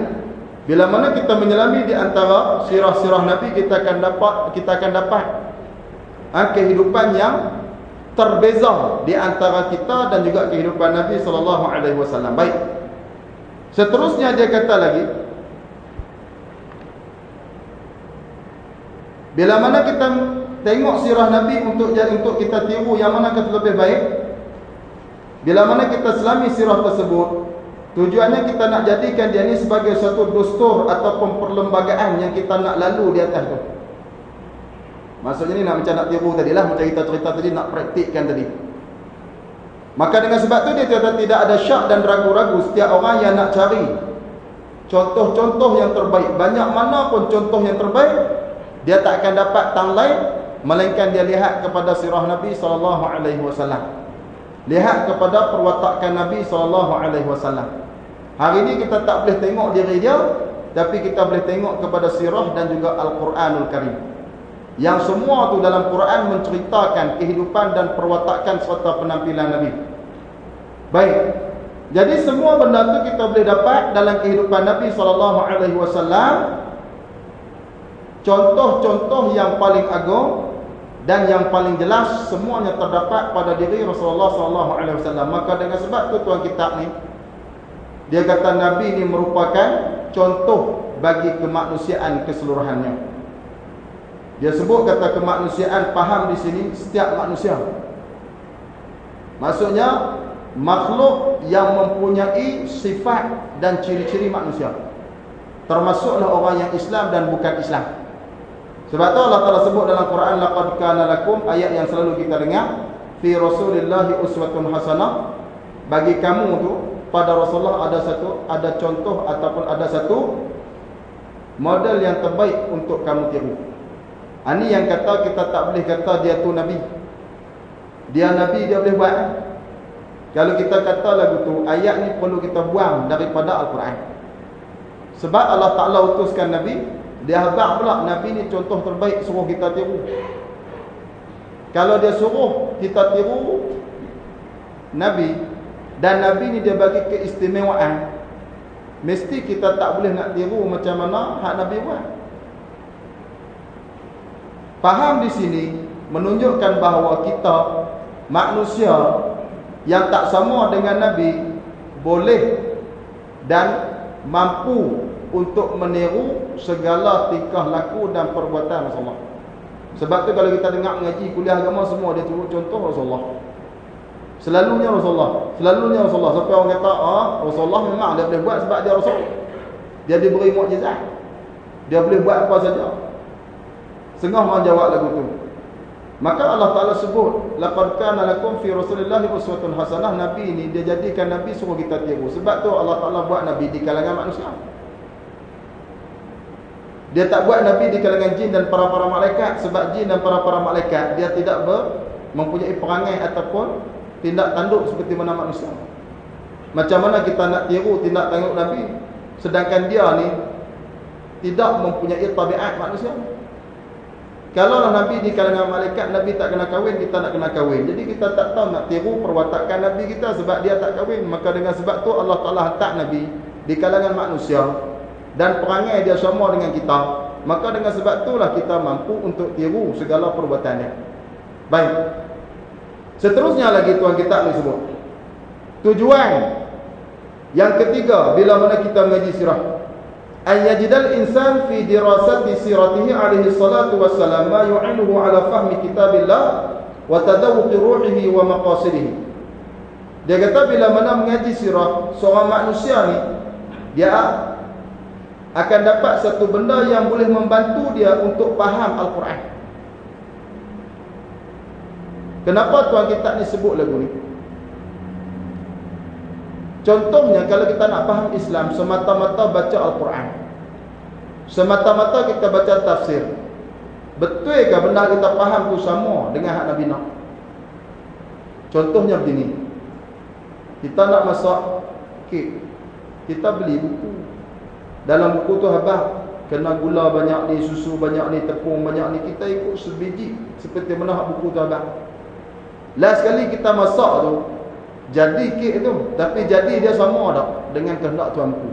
bila mana kita menyelami di antara sirah-sirah Nabi kita akan dapat kita akan dapat ha, kehidupan yang terbeza di antara kita dan juga kehidupan Nabi sallallahu alaihi wasallam. Baik. Seterusnya dia kata lagi Bila mana kita tengok sirah Nabi untuk untuk kita tiru yang mana kata lebih baik Bila mana kita selami sirah tersebut Tujuannya kita nak jadikan dia ni sebagai satu dustur ataupun perlembagaan yang kita nak lalu di atas tu. Maksudnya ni nak macam nak tiru tadi lah. Macam kita cerita tadi nak praktikkan tadi. Maka dengan sebab tu dia kata tidak ada syak dan ragu-ragu setiap orang yang nak cari contoh-contoh yang terbaik. Banyak mana pun contoh yang terbaik, dia tak akan dapat tang lain melainkan dia lihat kepada sirah Nabi SAW. Lihat kepada perwatakan Nabi SAW. Hari ini kita tak boleh tengok diri dia Tapi kita boleh tengok kepada sirah dan juga Al-Quranul Karim Yang semua tu dalam Quran menceritakan kehidupan dan perwatakan serta penampilan Nabi Baik Jadi semua benda tu kita boleh dapat dalam kehidupan Nabi SAW Contoh-contoh yang paling agung dan yang paling jelas semuanya terdapat pada diri Rasulullah SAW. Maka dengan sebab tu tuan kitab ni dia kata Nabi ini merupakan contoh bagi kemanusiaan keseluruhannya. Dia sebut kata kemanusiaan faham di sini setiap manusia. Maksudnya makhluk yang mempunyai sifat dan ciri-ciri manusia. Termasuklah orang yang Islam dan bukan Islam. Sebab tu Allah Taala sebut dalam Quran laqad kana lakum ayat yang selalu kita dengar fi rasulillahi uswatun hasanah bagi kamu tu pada Rasulullah ada satu ada contoh ataupun ada satu model yang terbaik untuk kamu tiru. Ini yang kata kita tak boleh kata dia tu nabi. Dia nabi dia boleh buat. Kalau kita kata lagu tu ayat ni perlu kita buang daripada al-Quran. Sebab Allah Taala utuskan nabi, dia habaq pula nabi ni contoh terbaik suruh kita tiru. Kalau dia suruh kita tiru nabi dan Nabi ni dia bagi keistimewaan Mesti kita tak boleh nak tiru macam mana hak Nabi buat Faham di sini Menunjukkan bahawa kita Manusia Yang tak sama dengan Nabi Boleh Dan Mampu Untuk meniru Segala tingkah laku dan perbuatan Rasulullah Sebab tu kalau kita dengar mengaji kuliah agama Semua dia turut contoh Rasulullah Selalunya Rasulullah. Selalunya Rasulullah. Sampai orang kata, ah, Rasulullah memang dia boleh buat sebab dia Rasul. Dia diberi mukjizat. Dia boleh buat apa saja. Sengah orang jawab lagu tu. Maka Allah Taala sebut, laqad kana lakum fi Rasulillahi uswatun hasanah. Nabi ini dia jadikan nabi suruh kita tiru. Sebab tu Allah Taala buat nabi di kalangan manusia. Dia tak buat nabi di kalangan jin dan para-para malaikat sebab jin dan para-para malaikat dia tidak ber, mempunyai perangai ataupun tindak tanduk seperti mana manusia. Macam mana kita nak tiru tindak tanduk Nabi sedangkan dia ni tidak mempunyai tabiat manusia. Kalau Nabi di kalangan malaikat, Nabi tak kena kahwin, kita nak kena kahwin. Jadi kita tak tahu nak tiru perwatakan Nabi kita sebab dia tak kahwin. Maka dengan sebab tu Allah Ta'ala hantar Nabi di kalangan manusia. Dan perangai dia sama dengan kita. Maka dengan sebab itulah kita mampu untuk tiru segala perbuatan dia. Baik. Seterusnya lagi tuan kita ni sebut. Tujuan yang ketiga bila mana kita mengaji sirah. Ayyajidal insan fi dirasati siratihi alaihi salatu wassalam ma yu'inuhu ala fahmi kitabillah wa tadawuq ruhihi wa maqasidihi. Dia kata bila mana mengaji sirah seorang manusia ni dia akan dapat satu benda yang boleh membantu dia untuk faham Al-Quran. Kenapa tuan kita ni sebut lagu ni? Contohnya kalau kita nak faham Islam semata-mata baca Al-Quran. Semata-mata kita baca tafsir. Betul ke benda kita faham tu sama dengan hak Nabi nak? Contohnya begini. Kita nak masak kek. Kita beli buku. Dalam buku tu habis kena gula banyak ni, susu banyak ni, tepung banyak ni. Kita ikut sebiji seperti mana buku tu habis. Last sekali kita masak tu jadi kek tu tapi jadi dia sama tak dengan kehendak tuanku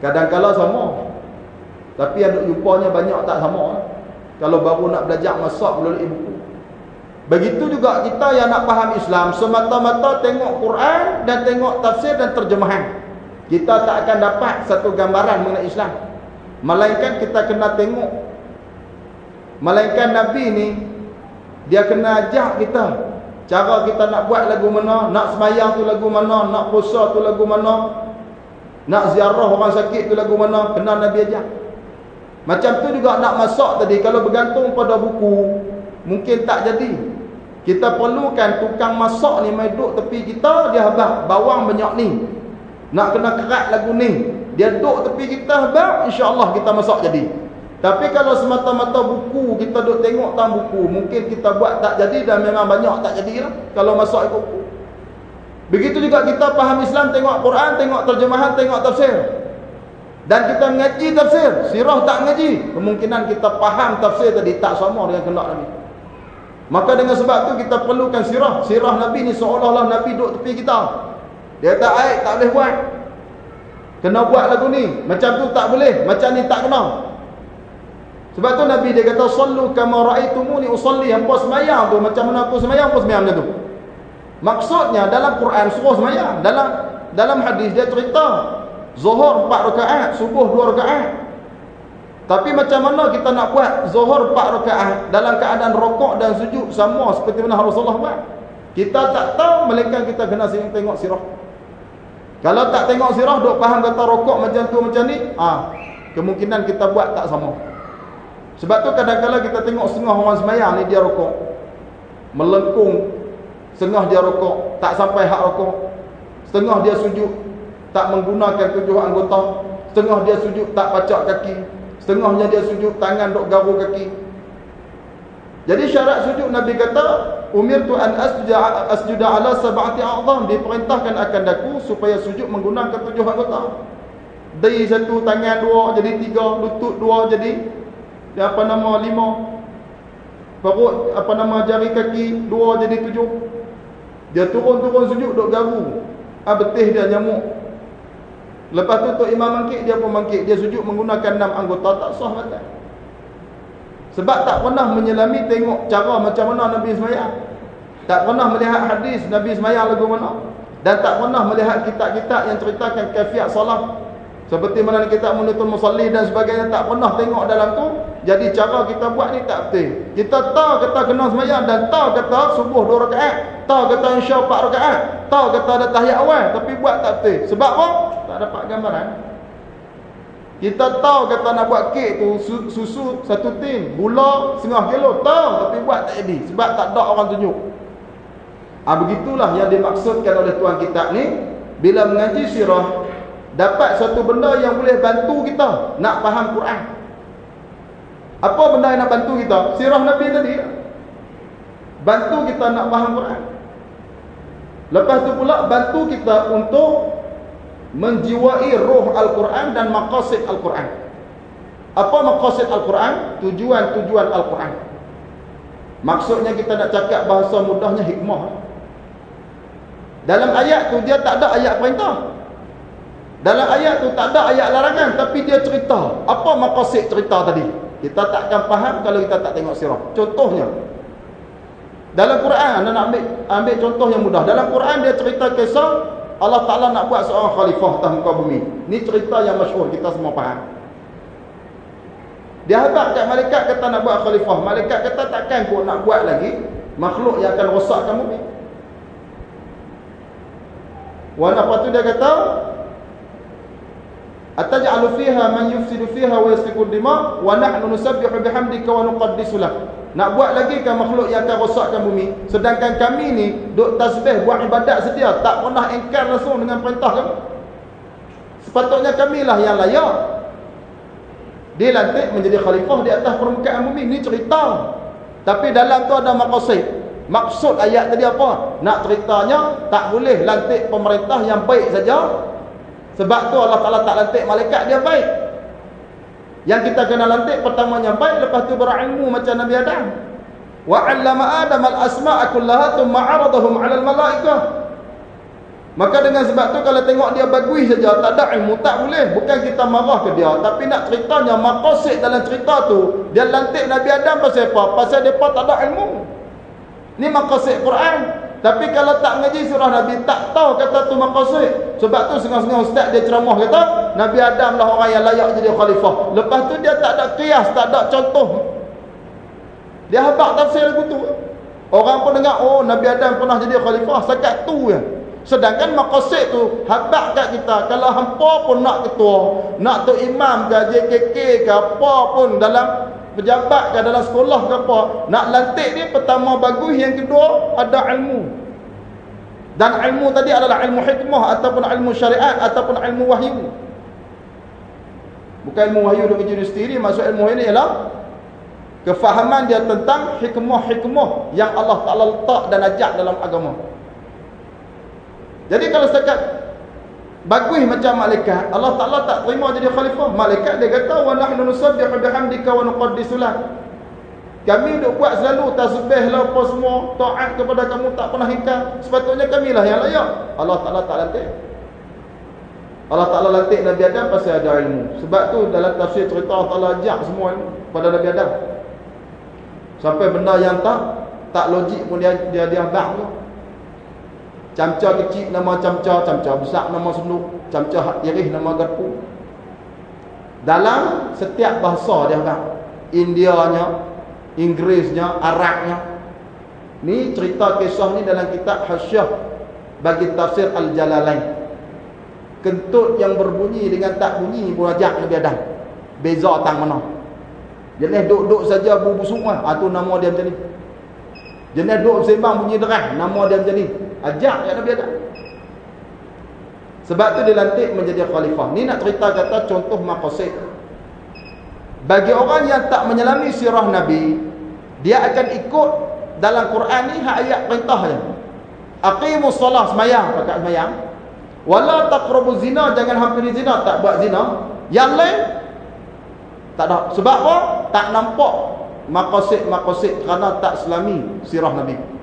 kadang-kala sama tapi yang rupanya banyak tak sama kalau baru nak belajar masak melalui buku begitu juga kita yang nak faham Islam semata-mata tengok Quran dan tengok tafsir dan terjemahan kita tak akan dapat satu gambaran mengenai Islam melainkan kita kena tengok melainkan Nabi ni dia kena ajak kita Cara kita nak buat lagu mana, nak semayang tu lagu mana, nak puasa tu lagu mana, nak ziarah orang sakit tu lagu mana, kena Nabi ajar. Macam tu juga nak masak tadi, kalau bergantung pada buku, mungkin tak jadi. Kita perlukan tukang masak ni mai duduk tepi kita, dia habis bawang banyak ni. Nak kena kerat lagu ni. Dia duduk tepi kita habis, insya-Allah kita masak jadi. Tapi kalau semata-mata buku kita duk tengok dalam buku, mungkin kita buat tak jadi dan memang banyak tak jadilah kalau masuk ikut buku. Begitu juga kita faham Islam tengok Quran, tengok terjemahan, tengok tafsir. Dan kita mengaji tafsir, sirah tak mengaji, kemungkinan kita faham tafsir tadi tak sama dengan kehendak Nabi. Maka dengan sebab tu kita perlukan sirah. Sirah Nabi ni seolah-olah Nabi duduk tepi kita. Dia tak air, tak boleh buat. Kena buat lagu ni. Macam tu tak boleh, macam ni tak kena. Sebab tu Nabi dia kata sallu kama raaitumuni usalli. Hangpa sembahyang tu macam mana aku sembahyang pun sembahyang macam tu. Maksudnya dalam Quran suruh sembahyang. Dalam dalam hadis dia cerita Zuhur 4 rakaat, subuh 2 rakaat. Tapi macam mana kita nak buat Zuhur 4 rakaat dalam keadaan rokok dan sujud sama seperti mana Rasulullah buat? Kita tak tahu melainkan kita kena tengok sirah. Kalau tak tengok sirah dok faham kata rokok macam tu macam ni, ah kemungkinan kita buat tak sama. Sebab tu kadang-kadang kita tengok setengah orang semayang ni dia rokok. Melengkung. Setengah dia rokok. Tak sampai hak rokok. Setengah dia sujud. Tak menggunakan tujuh anggota. Setengah dia sujud tak pacak kaki. Setengahnya dia sujud tangan dok garu kaki. Jadi syarat sujud Nabi kata, Umir tu an asjuda, asjuda ala sab'ati a'zam. Diperintahkan akan daku supaya sujud menggunakan tujuh anggota. Dari satu tangan dua jadi tiga, lutut dua jadi apa nama lima. Perut apa nama jari kaki dua jadi tujuh. Dia turun-turun sujud duk garu. Ah betih dia nyamuk. Lepas tu tok imam mangkit dia pun mangkit dia sujud menggunakan enam anggota tak sah batal sebab tak pernah menyelami tengok cara macam mana Nabi sembahyang tak pernah melihat hadis Nabi sembahyang lagu mana dan tak pernah melihat kitab-kitab yang ceritakan kaifiat solat seperti mana kita menuntut musalli dan sebagainya tak pernah tengok dalam tu. Jadi cara kita buat ni tak betul. Kita tahu kata kena semayang dan tahu kata subuh dua rakaat. Tahu kata insya empat rakaat. Tahu kata ada tahiyat awal. Tapi buat tak betul. Sebab apa? Tak dapat gambaran. Kita tahu kata nak buat kek tu susu satu tin. Gula setengah kilo. Tahu tapi buat tak jadi. Sebab tak ada orang tunjuk. Ah begitulah yang dimaksudkan oleh tuan kita ni. Bila mengaji sirah dapat satu benda yang boleh bantu kita nak faham Quran. Apa benda yang nak bantu kita? Sirah Nabi tadi. Bantu kita nak faham Quran. Lepas tu pula bantu kita untuk menjiwai roh Al-Quran dan maqasid Al-Quran. Apa maqasid Al-Quran? Tujuan-tujuan Al-Quran. Maksudnya kita nak cakap bahasa mudahnya hikmah. Dalam ayat tu dia tak ada ayat perintah. Dalam ayat tu tak ada ayat larangan tapi dia cerita. Apa maqasid cerita tadi? Kita tak akan faham kalau kita tak tengok sirah. Contohnya, Dalam Quran anda nak ambil ambil contoh yang mudah. Dalam Quran dia cerita kisah Allah Taala nak buat seorang khalifah atas muka bumi. Ni cerita yang masyhur kita semua faham. Dia habaq kat malaikat kata nak buat khalifah. Malaikat kata takkan kau nak buat lagi makhluk yang akan rosakkan bumi. Wa apa tu dia kata Ataj'alu fiha man yufsidu fiha wa yasfiku dima wa nahnu nusabbihu bihamdika wa nuqaddisu lak. Nak buat lagi kan makhluk yang akan rosakkan bumi sedangkan kami ni duk tasbih buat ibadat sedia tak pernah engkar langsung dengan perintah kamu. Sepatutnya kamilah yang layak. Dia lantik menjadi khalifah di atas permukaan bumi ni cerita. Tapi dalam tu ada maqasid. Maksud ayat tadi apa? Nak ceritanya tak boleh lantik pemerintah yang baik saja sebab tu Allah Ta'ala tak lantik malaikat dia baik. Yang kita kena lantik pertamanya baik lepas tu berilmu macam Nabi Adam. Wa 'allama Adam al-asma'a kullaha thumma 'aradahum 'ala al-malaikah. Maka dengan sebab tu kalau tengok dia bagus saja tak ada ilmu tak boleh. Bukan kita marah ke dia tapi nak ceritanya maqasid dalam cerita tu dia lantik Nabi Adam pasal apa? Pasal depa tak ada ilmu. Ni maqasid Quran. Tapi kalau tak ngaji surah Nabi tak tahu kata tu maqasid. Sebab tu setengah-setengah ustaz dia ceramah kata Nabi Adam lah orang yang layak jadi khalifah. Lepas tu dia tak ada kias, tak ada contoh. Dia habaq tafsir lagu tu. Orang pun dengar oh Nabi Adam pernah jadi khalifah sekat tu ya. Sedangkan maqasid tu habaq kat kita kalau hampa pun nak ketua, nak tu imam ke JKK ke apa pun dalam pejabat ke dalam sekolah ke apa nak lantik ni pertama bagus yang kedua ada ilmu. Dan ilmu tadi adalah ilmu hikmah ataupun ilmu syariat ataupun ilmu wahyu. Bukan ilmu wahyu dengan jenis sendiri maksud ilmu ini ialah kefahaman dia tentang hikmah-hikmah yang Allah Ta'ala letak dan ajak dalam agama. Jadi kalau setakat Bagus macam malaikat. Allah Taala tak terima jadi khalifah. Malaikat dia kata wa nahnu nusabbihu bihamdika wa nuqaddisu lak. Kami duk buat selalu tasbih lah apa semua, taat kepada kamu tak pernah ingkar. Sepatutnya kamilah yang layak. Allah Taala tak lantik. Allah Taala lantik Nabi Adam pasal ada ilmu. Sebab tu dalam tafsir cerita Allah Taala ajak semua ilmu pada Nabi Adam. Sampai benda yang tak tak logik pun dia dia dia tu. Camca kecil nama camca, camca besar nama senduk, camca hak tirih nama garpu. Dalam setiap bahasa dia kan. Indianya, Inggerisnya, Arabnya. Ni cerita kisah ni dalam kitab Hasyah bagi tafsir Al-Jalalain. Kentut yang berbunyi dengan tak bunyi pun ajak Nabi Adam. Beza tang mana. Jenis duk-duk saja bu busuk ah. Tu nama dia macam ni. Jenis duk sembang bunyi derah, nama dia macam ni. Ajak ya Nabi Adam. Sebab tu dilantik menjadi khalifah. Ni nak cerita kata contoh maqasid. Bagi orang yang tak menyelami sirah Nabi, dia akan ikut dalam Quran ni ayat perintah je. Aqimus solah semayang, pakat semayang. Wala taqrabu zina, jangan hampiri zina, tak buat zina. Yang lain tak ada. Sebab apa? Tak nampak maqasid-maqasid kerana tak selami sirah Nabi.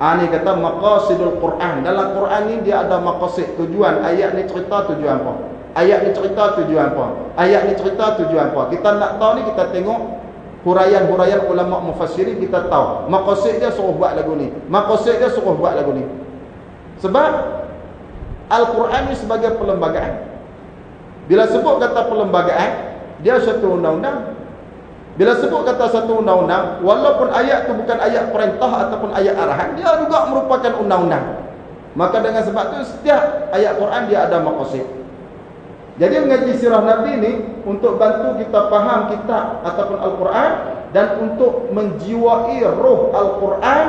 Ha, ni kata maqasidul Quran. Dalam Quran ni dia ada maqasid tujuan. Ayat ni cerita tujuan apa? Ayat ni cerita tujuan apa? Ayat ni cerita tujuan apa? Kita nak tahu ni kita tengok huraian-huraian ulama mufassirin kita tahu. Maqasid dia suruh buat lagu ni. Maqasid dia suruh buat lagu ni. Sebab Al-Quran ni sebagai perlembagaan. Bila sebut kata perlembagaan, dia satu undang-undang bila sebut kata satu undang-undang, walaupun ayat itu bukan ayat perintah ataupun ayat arahan, dia juga merupakan undang-undang. Maka dengan sebab itu setiap ayat Quran dia ada maqasid. Jadi mengaji sirah Nabi ini untuk bantu kita faham kitab ataupun Al-Quran dan untuk menjiwai roh Al-Quran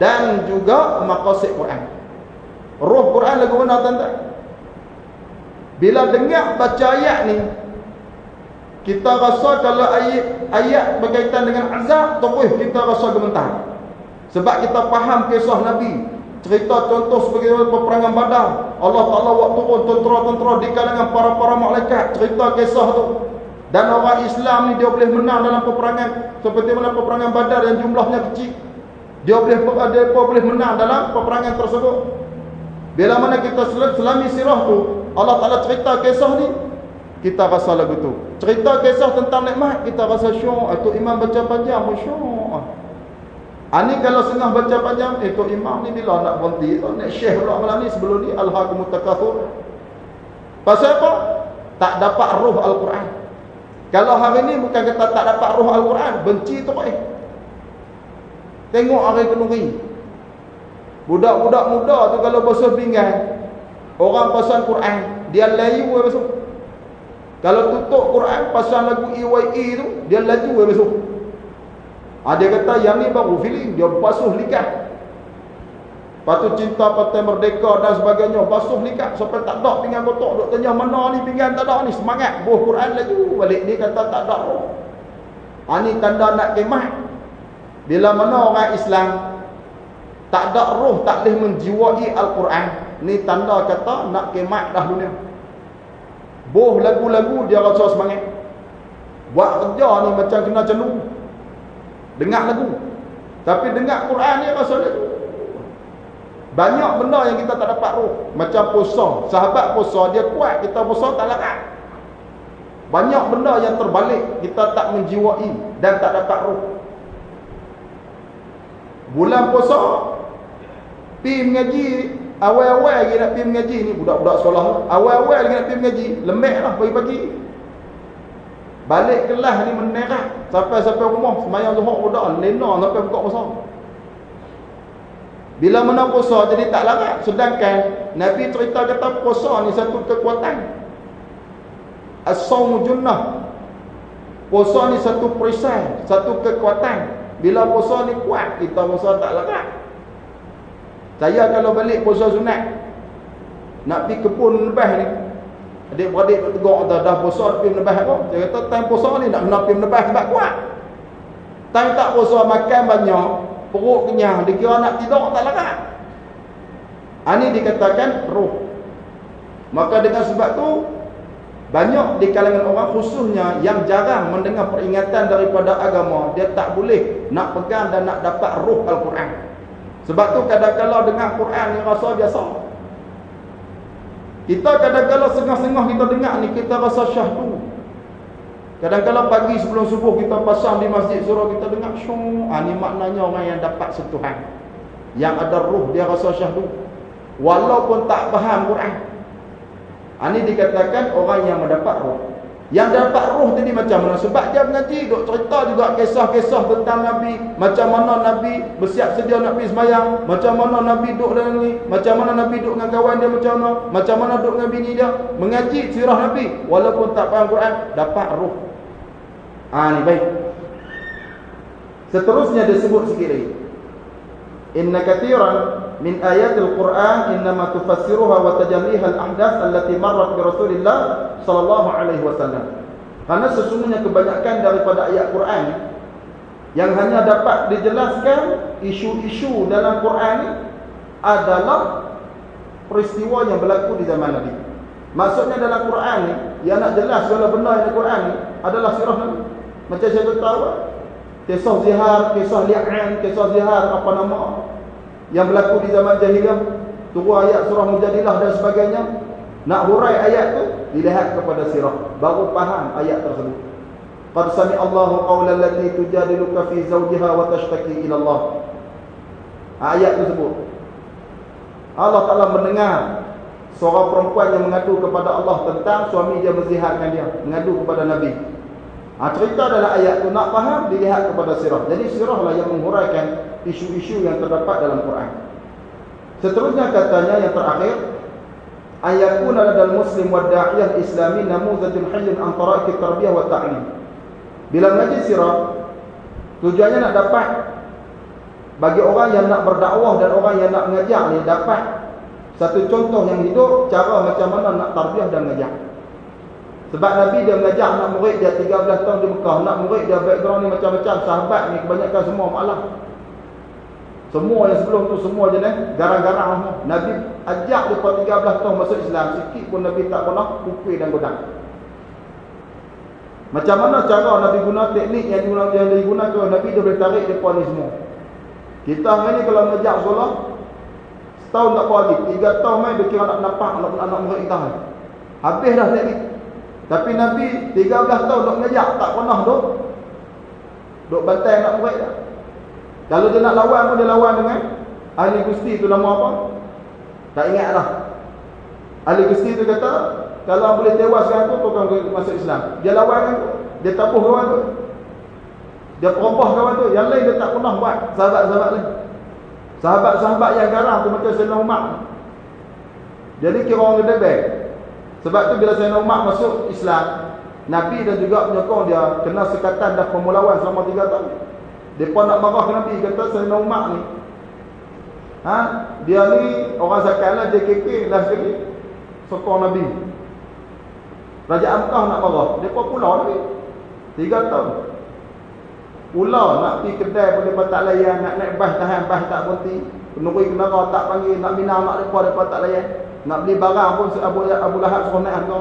dan juga maqasid Quran. Roh Quran lagu mana tuan-tuan? Bila dengar baca ayat ni, kita rasa kalau ayat ayat berkaitan dengan azab terus kita rasa gemetar. Sebab kita faham kisah Nabi. Cerita contoh sebagai peperangan badar. Allah Ta'ala waktu turun tentera-tentera di kalangan para-para malaikat. Cerita kisah tu. Dan orang Islam ni dia boleh menang dalam peperangan. Seperti mana peperangan badar yang jumlahnya kecil. Dia boleh dia boleh menang dalam peperangan tersebut. Bila mana kita selami sirah tu Allah Ta'ala cerita kisah ni kita rasa lagu tu. Cerita kisah tentang nikmat, kita rasa syok. Itu imam baca panjang pun syok. Ani kalau setengah baca panjang, eh Tok Imam ni bila nak berhenti tu, nak syekh pula malam ni sebelum ni alhaqumut takatsur. Pasal apa? Tak dapat roh Al-Quran. Kalau hari ni bukan kata tak dapat roh Al-Quran, benci tu eh. Tengok hari kenuri. Budak-budak muda tu kalau basuh pinggan, orang pasal Quran, dia layu eh basuh. Kalau tutup Quran pasal lagu EYE tu, dia laju basuh. Ha, dia kata yang ni baru feeling. Dia basuh likat. Lepas tu cinta partai merdeka dan sebagainya. Basuh likat. Sampai tak ada pinggan kotak. Duk tanya mana ni pinggan tak ada ni. Semangat. Buh Quran laju. Balik ni kata tak ada. Ha, ni tanda nak kemat. Bila mana orang Islam tak ada roh tak boleh menjiwai Al-Quran. Ni tanda kata nak kemat dah dunia. Buh lagu-lagu dia rasa semangat. Buat kerja ni macam kena cenderung. Dengar lagu. Tapi dengar Quran ni rasa lagu. Banyak benda yang kita tak dapat roh. Macam puasa. Sahabat puasa dia kuat. Kita puasa tak larat. Banyak benda yang terbalik. Kita tak menjiwai. Dan tak dapat roh. Bulan puasa. Pi mengaji. Awal-awal lagi nak pi mengaji ni. Budak-budak sekolah. Awal-awal lagi nak pi mengaji. Lembek lah pagi-pagi. Balik kelas ni menerak sampai-sampai rumah semayang zuhur udah lena sampai buka puasa. Bila mana puasa jadi tak larat sedangkan Nabi cerita kata puasa ni satu kekuatan. As-sawmu junnah. Puasa ni satu perisai, satu kekuatan. Bila puasa ni kuat, kita puasa tak larat. Saya kalau balik puasa sunat nak pergi kebun lepas ni Adik-beradik nak tegak dah, dah puasa pergi menebah apa? Dia kata time puasa ni nak pergi menebah sebab kuat. Time tak puasa makan banyak, perut kenyang, dikira nak tidur tak larat. Ini ha, dikatakan roh. Maka dengan sebab tu banyak di kalangan orang khususnya yang jarang mendengar peringatan daripada agama, dia tak boleh nak pegang dan nak dapat roh Al-Quran. Sebab tu kadang-kadang dengar Quran ni rasa biasa. Kita kadang-kadang sengah-sengah kita dengar ni kita rasa syahdu. Kadang-kadang pagi sebelum subuh kita pasang di masjid surah kita dengar syuh. Ha, ni maknanya orang yang dapat sentuhan. Yang ada ruh dia rasa syahdu. Walaupun tak faham Quran. Ha, ni dikatakan orang yang mendapat ruh. Yang dapat roh tadi macam mana? Sebab dia mengaji, duk cerita juga kisah-kisah tentang Nabi. Macam mana Nabi bersiap sedia nak pergi semayang. Macam mana Nabi duduk dengan ni. Macam mana Nabi duduk dengan kawan dia macam mana. Macam mana duduk dengan bini dia. Mengaji sirah Nabi. Walaupun tak faham Quran, dapat roh. Ah ni baik. Seterusnya disebut sikit lagi. Inna katiran min ayatil Quran innama tufassiruha wa tajalliha al-ahdath allati marrat bi Rasulillah sallallahu alaihi wasallam. Karena sesungguhnya kebanyakan daripada ayat Quran yang hanya dapat dijelaskan isu-isu dalam Quran ini adalah peristiwa yang berlaku di zaman Nabi. Maksudnya dalam Quran ni yang nak jelas segala benda dalam Quran ni adalah sirah Nabi. Macam saya tahu kisah zihar, kisah li'an, kisah zihar apa nama yang berlaku di zaman jahiliyah, turun ayat surah Mujadilah dan sebagainya. Nak hurai ayat tu dilihat kepada sirah baru faham ayat tersebut. Qad sami Allahu qawlan allati tujadiluka fi zawjiha wa tashtaki ila Allah. Ayat tersebut. Allah Taala mendengar seorang perempuan yang mengadu kepada Allah tentang suami dia berziharkan dia, mengadu kepada Nabi. Ha, cerita dalam ayat tu nak faham dilihat kepada sirah. Jadi sirahlah yang menghuraikan isu-isu yang terdapat dalam Quran. Seterusnya katanya yang terakhir ayakun dalam muslim wa da'iyah islami namuzatun hayyun an taraqi tarbiyah wa ta'lim. Bila mengaji sirah tujuannya nak dapat bagi orang yang nak berdakwah dan orang yang nak mengajar ni dapat satu contoh yang hidup cara macam mana nak tarbiyah dan mengajar. Sebab Nabi dia mengajar anak murid dia 13 tahun di Mekah. Anak murid dia background ni macam-macam. Sahabat ni kebanyakan semua malah. Semua yang sebelum tu semua jenis garang-garang semua. Nabi ajak dia 13 tahun masuk Islam. Sikit pun Nabi tak pernah pukul dan godang. Macam mana cara Nabi guna teknik yang digunakan yang digunakan Nabi dia boleh tarik depan ni semua. Kita hari ni kalau mengajar sekolah setahun tak lagi. Tiga tahun main dia kira nak nampak anak, anak murid kita. Habis dah teknik. Tapi Nabi 13 tahun nak mengajar tak pernah duk duk bantai anak murid dah. Kalau dia nak lawan pun dia lawan dengan ahli gusti tu nama apa? Tak ingat lah. Ahli gusti tu kata, kalau boleh tewaskan aku, kau akan masuk Islam. Dia lawan kan tu. Dia tapuh kawan tu. Dia perompah kawan tu. Yang lain dia tak pernah buat. Sahabat-sahabat lain. Sahabat-sahabat yang garang tu macam Sayyidina Umar. Jadi kira orang gede baik. Sebab tu bila Sayyidina Umar masuk Islam, Nabi dan juga penyokong dia kena sekatan dah pemulawan selama 3 tahun. Depa nak marah ke Nabi kata Sayyidina Umar ni. Ha? Dia ni orang sakalah JKK last sekali. Sokong Nabi. Raja Amkah nak marah. Depa pulau Nabi. 3 tahun. Pulau nak pergi kedai pun depa tak layan, nak naik bas tahan bas tak berhenti. Penuri kenara tak panggil, nak minang nak depa depa tak layan. Nak beli barang pun Abu Abu Lahab suruh naik harga.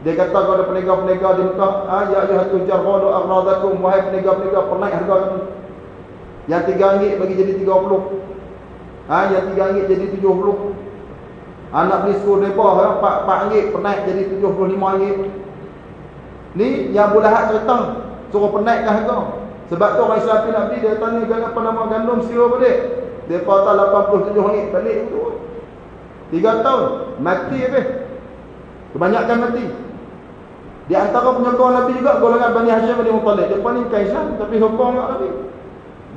Dia kata kepada peniaga-peniaga di Mekah, ah ya ayuhat tujar qalu aghradakum wahai peniaga-peniaga pernaik harga kamu. Yang tiga ringgit bagi jadi tiga puluh. Ah yang tiga ringgit jadi tujuh puluh. Anak beli skor depa ha, empat empat ringgit pernaik jadi tujuh puluh lima ringgit. Ni yang Abu Lahab cerita suruh pernaikkan harga. Sebab tu orang Islam nak beli dia tanya apa nama gandum siro balik. Dia kata 87 ringgit balik tu. Tiga tahun. Mati habis. Kebanyakan mati. Di antara penyokong Nabi juga golongan Bani Hashim Bani Muttalib. Dia pun ni bukan Islam tapi sokong kat Nabi.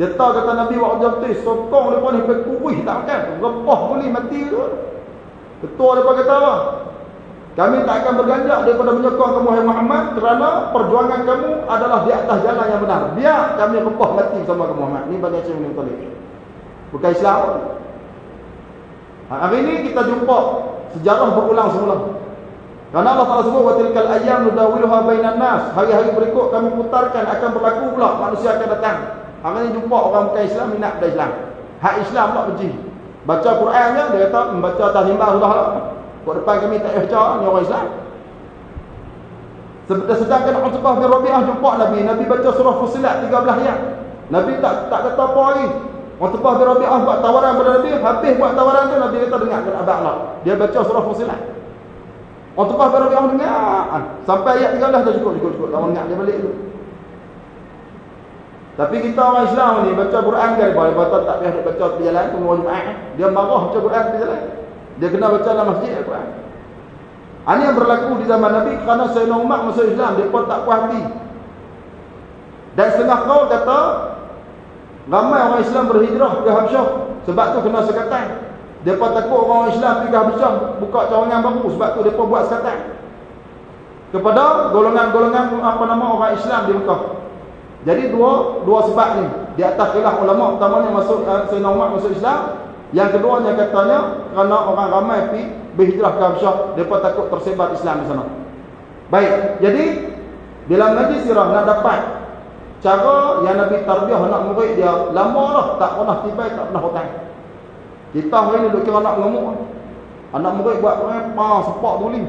Dia tahu kata Nabi waktu jam tu sokong dia pun ni berkuih tak makan. Repah boleh mati tu. Ketua dia pun kata apa? Kami tak akan berganjak daripada menyokong kamu Hai Muhammad kerana perjuangan kamu adalah di atas jalan yang benar. Biar kami repah mati sama kamu Muhammad. Ni Bani Hashim Bani Muttalib. Bukan Islam. Ha, hari ini kita jumpa sejarah berulang semula. Karena Allah Taala sebut wa tilkal ayyam nudawiluha bainan nas. Hari-hari berikut kami putarkan akan berlaku pula manusia akan datang. Hari ini jumpa orang bukan Islam minat pada Islam. Hak Islam pula benci. Baca Qurannya dia kata membaca tahlimbah sudah lah. Buat depan kami tak baca ni orang Islam. Sedangkan Utbah bin Rabi'ah jumpa Nabi, Nabi baca surah Fusilat 13 ayat. Nabi tak tak kata apa lagi. Utbah bin Rabi'ah buat tawaran kepada Nabi, habis buat tawaran tu Nabi kata dengar kepada abang Allah. Dia baca surah Fusilat. Utbah bin Rabi'ah dengar sampai ayat 13 dah cukup cukup cukup. Lawan dengar dia balik tu. Tapi kita orang Islam ni baca Quran kan boleh baca tak payah baca di jalan tu mau Jumaat. Dia marah baca Quran di jalan. Dia kena baca dalam masjid Al-Quran. Ini yang berlaku di zaman Nabi kerana Sayyidina Umar masuk Islam dia pun tak puas hati. Dan setengah kau kata Ramai orang Islam berhijrah ke Habsyah sebab tu kena sekatan. Depa takut orang Islam pergi ke Habsyah buka cawangan baru sebab tu depa buat sekatan. Kepada golongan-golongan apa nama orang Islam di Mekah. Jadi dua dua sebab ni. Di atas khilaf ulama utamanya masuk uh, Sayyidina Umar masuk Islam. Yang keduanya katanya kerana orang ramai pergi berhijrah ke Habsyah, depa takut tersebar Islam di sana. Baik. Jadi bila ngaji sirah nak dapat Cara yang Nabi tarbiyah anak murid dia lama lah tak pernah tiba tak pernah hutang. Kita hari ni duk kira anak ngemuk. Anak murid buat apa sepak tuling.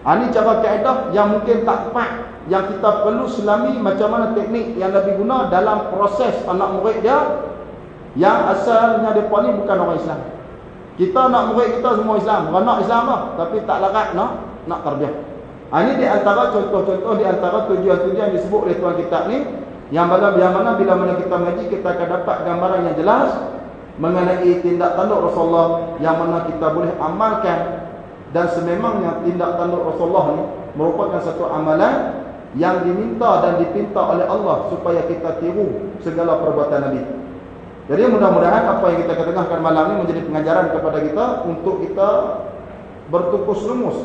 Ha, ini cara kaedah yang mungkin tak tepat yang kita perlu selami macam mana teknik yang Nabi guna dalam proses anak murid dia yang asalnya mereka ni bukan orang Islam. Kita anak murid kita semua Islam, anak Islam lah tapi tak larat nak nak tarbiyah. Ha, ini di antara contoh-contoh di antara tujuan-tujuan disebut oleh tuan kita ni yang mana yang mana bila mana kita mengaji kita akan dapat gambaran yang jelas mengenai tindak tanduk Rasulullah yang mana kita boleh amalkan dan sememangnya tindak tanduk Rasulullah ni merupakan satu amalan yang diminta dan dipinta oleh Allah supaya kita tiru segala perbuatan Nabi. Jadi mudah-mudahan apa yang kita ketengahkan malam ini menjadi pengajaran kepada kita untuk kita bertukus lumus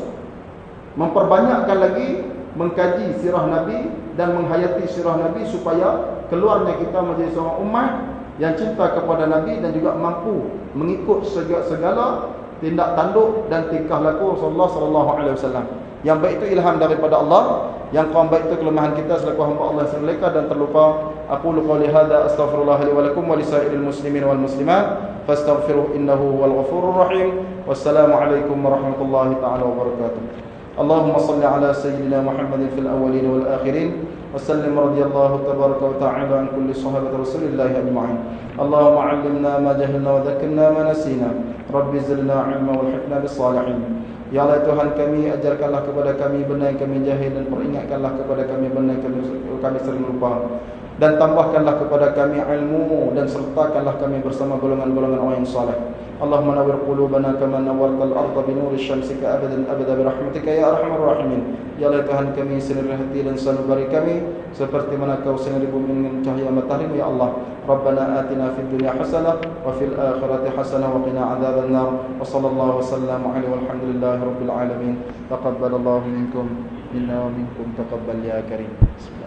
memperbanyakkan lagi mengkaji sirah Nabi dan menghayati sirah Nabi supaya keluarnya kita menjadi seorang umat yang cinta kepada Nabi dan juga mampu mengikut segala tindak tanduk dan tingkah laku Rasulullah sallallahu alaihi wasallam. Yang baik itu ilham daripada Allah, yang kurang baik itu kelemahan kita selaku hamba Allah seleka dan terlupa. Aku lupa lihada astaghfirullah li wa lakum wa muslimin wal muslimat fastaghfiruh innahu wal ghafurur rahim. Wassalamualaikum warahmatullahi taala wabarakatuh. اللهم صل على سيدنا محمد في الأولين والآخرين وسلم رضي الله تبارك وتعالى عن كل صحابة رسول الله أجمعين اللهم علمنا ما جهلنا وذكرنا ما نسينا رب زلنا علما والحقنا بالصالحين Ya Allah Tuhan kami ajarkanlah kepada kami benda yang kami jahil dan peringatkanlah kepada kami benda yang kami, kami sering lupa dan tambahkanlah kepada kami ilmu dan sertakanlah kami bersama golongan-golongan orang yang saleh. Allahumma nawwir qulubana kama nawwartal arda bi nuri syamsika abadan abada bi rahmatika ya arhamar rahimin. Ya Allah Tuhan kami sinari hati dan sanubari kami seperti mana kau sinari bumi dengan cahaya matahari ya Allah. Rabbana atina fid dunya hasanah wa fil akhirati hasanah wa qina adzaban nar. Wa sallallahu wasallam alaihi walhamdulillahi rabbil alamin. Taqabbalallahu minkum minna wa minkum taqabbal ya karim. Bismillah.